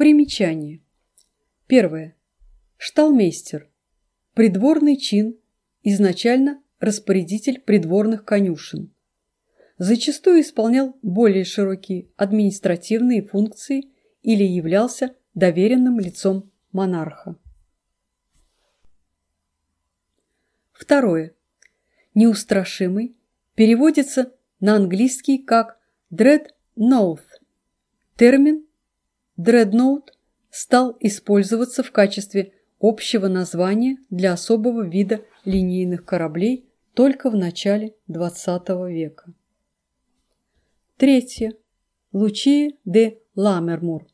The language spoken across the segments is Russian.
Примечание. Первое. Шталмейстер. Придворный чин, изначально распорядитель придворных конюшен. Зачастую исполнял более широкие административные функции или являлся доверенным лицом монарха. Второе. Неустрашимый переводится на английский как dreadnought. Термин dreadnought стал использоваться в качестве общего названия для особого вида линейных кораблей только в начале XX века. Третье. Лучия де Ламермур.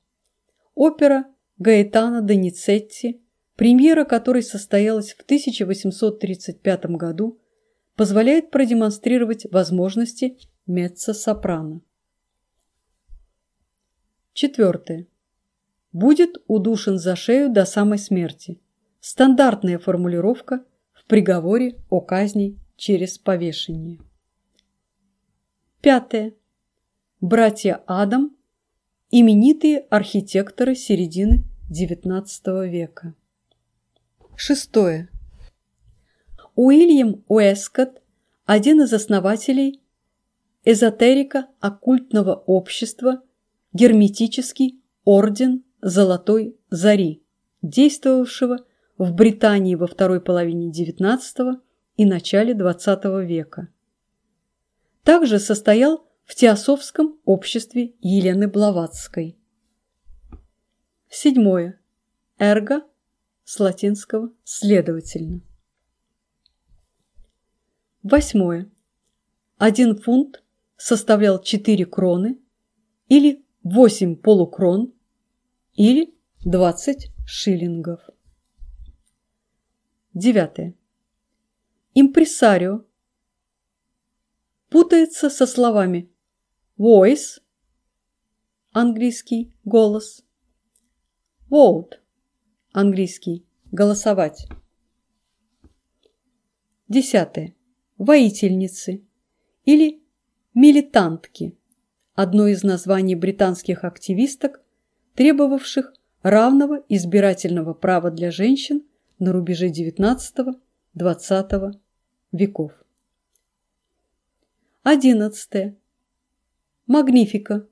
Опера Гаэтана Доницетти, премьера которой состоялась в 1835 году, позволяет продемонстрировать возможности меццо-сопрано. Четвертое. Будет удушен за шею до самой смерти. Стандартная формулировка в приговоре о казни через повешение. Пятое. Братья Адам – именитые архитекторы середины XIX века. Шестое. Уильям Уэскотт – один из основателей эзотерика оккультного общества Герметический орден Золотой Зари, действовавшего в Британии во второй половине XIX и начале XX века. Также состоял в Теософском обществе Елены Блаватской. Седьмое. Эрго с латинского «следовательно». Восьмое. Один фунт составлял 4 кроны или 8 полукрон или 20 шиллингов. Девятое. Импресарио путается со словами voice, английский голос, vote, английский голосовать. Десятое. Воительницы или милитантки, одно из названий британских активисток, требовавших равного избирательного права для женщин на рубеже XIX-XX веков. Одиннадцатое. Магнифика.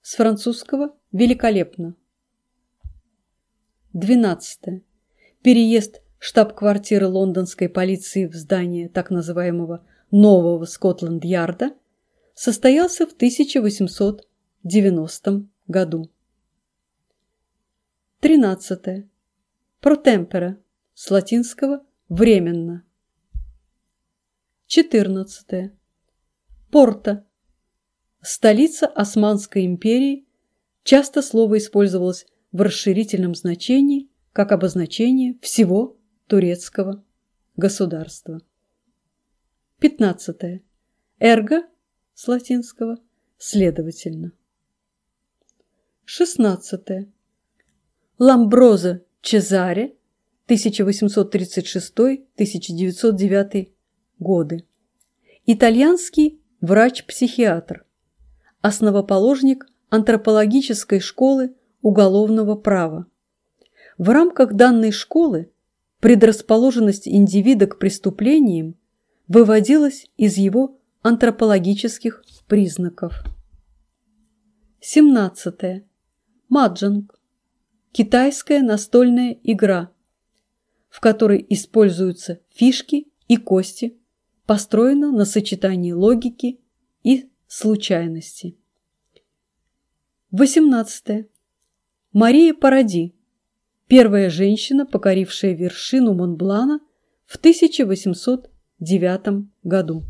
С французского «великолепно». Двенадцатое. Переезд штаб-квартиры лондонской полиции в здание так называемого «Нового Скотланд-Ярда» состоялся в 1890 году. Тринадцатое. Протемпера с латинского «временно». Четырнадцатое. Порта Столица Османской империи, часто слово использовалось в расширительном значении как обозначение всего турецкого государства. 15. Эрго с латинского следовательно. 16. Ламброза Чезаре 1836-1909 годы. Итальянский врач-психиатр, основоположник антропологической школы уголовного права. В рамках данной школы предрасположенность индивида к преступлениям выводилась из его антропологических признаков. 17. Маджанг. Китайская настольная игра, в которой используются фишки и кости, построена на сочетании логики и случайности. 18. Мария Паради. Первая женщина, покорившая вершину Монблана в 1809 году.